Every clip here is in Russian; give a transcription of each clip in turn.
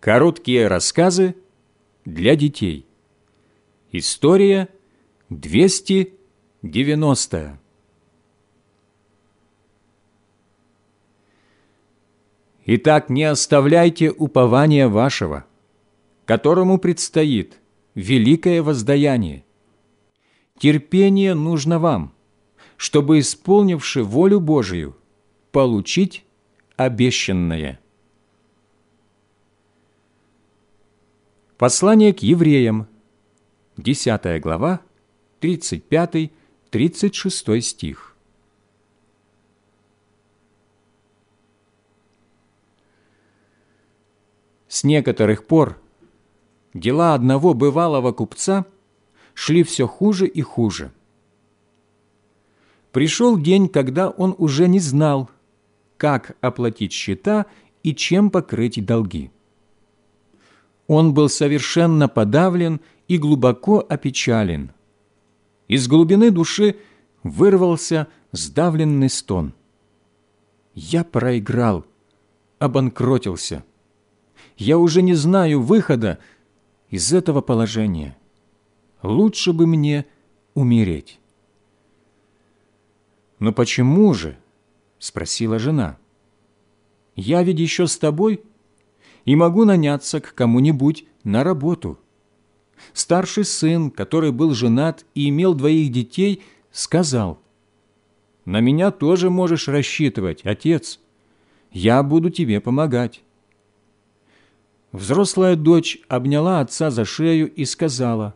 Короткие рассказы для детей. История 290. Итак, не оставляйте упования вашего, которому предстоит великое воздаяние. Терпение нужно вам, чтобы, исполнивши волю Божию, получить обещанное. Послание к евреям, 10 глава, 35-36 стих. С некоторых пор дела одного бывалого купца шли все хуже и хуже. Пришел день, когда он уже не знал, как оплатить счета и чем покрыть долги. Он был совершенно подавлен и глубоко опечален. Из глубины души вырвался сдавленный стон. «Я проиграл, обанкротился. Я уже не знаю выхода из этого положения. Лучше бы мне умереть». «Но почему же?» – спросила жена. «Я ведь еще с тобой и могу наняться к кому-нибудь на работу. Старший сын, который был женат и имел двоих детей, сказал, «На меня тоже можешь рассчитывать, отец. Я буду тебе помогать». Взрослая дочь обняла отца за шею и сказала,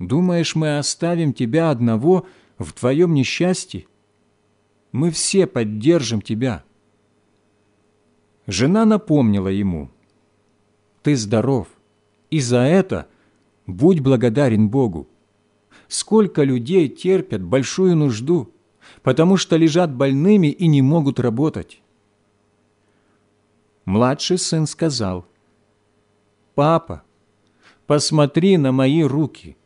«Думаешь, мы оставим тебя одного в твоем несчастье? Мы все поддержим тебя». Жена напомнила ему, «Ты здоров, и за это будь благодарен Богу. Сколько людей терпят большую нужду, потому что лежат больными и не могут работать». Младший сын сказал, «Папа, посмотри на мои руки.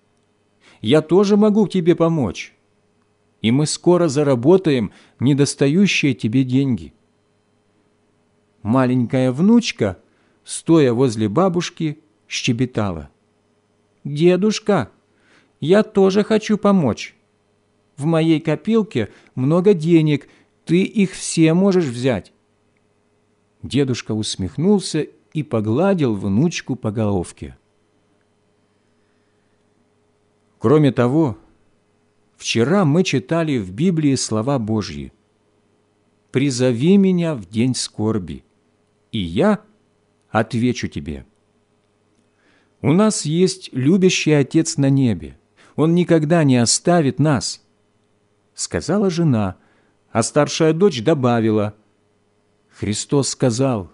Я тоже могу тебе помочь, и мы скоро заработаем недостающие тебе деньги» маленькая внучка, стоя возле бабушки, щебетала. «Дедушка, я тоже хочу помочь. В моей копилке много денег, ты их все можешь взять». Дедушка усмехнулся и погладил внучку по головке. Кроме того, вчера мы читали в Библии слова Божьи «Призови меня в день скорби» и я отвечу тебе. У нас есть любящий Отец на небе. Он никогда не оставит нас. Сказала жена, а старшая дочь добавила, Христос сказал,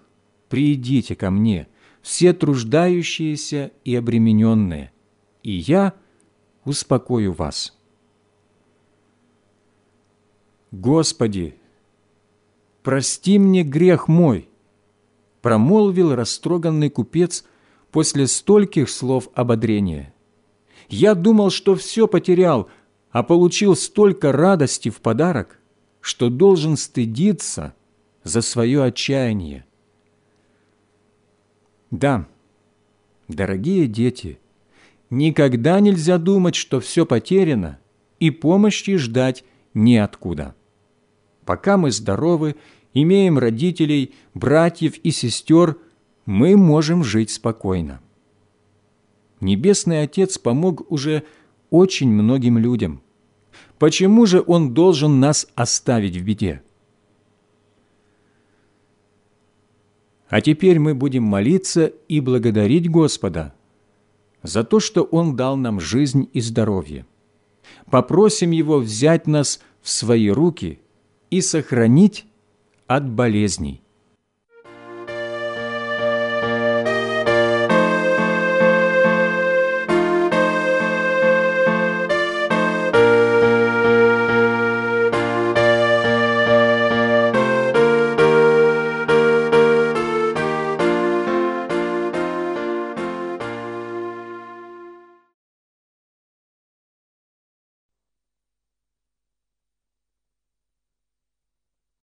«Приидите ко мне, все труждающиеся и обремененные, и я успокою вас». Господи, прости мне грех мой, промолвил растроганный купец после стольких слов ободрения. «Я думал, что все потерял, а получил столько радости в подарок, что должен стыдиться за свое отчаяние». Да, дорогие дети, никогда нельзя думать, что все потеряно, и помощи ждать неоткуда. Пока мы здоровы имеем родителей, братьев и сестер, мы можем жить спокойно. Небесный Отец помог уже очень многим людям. Почему же Он должен нас оставить в беде? А теперь мы будем молиться и благодарить Господа за то, что Он дал нам жизнь и здоровье. Попросим Его взять нас в свои руки и сохранить от болезней.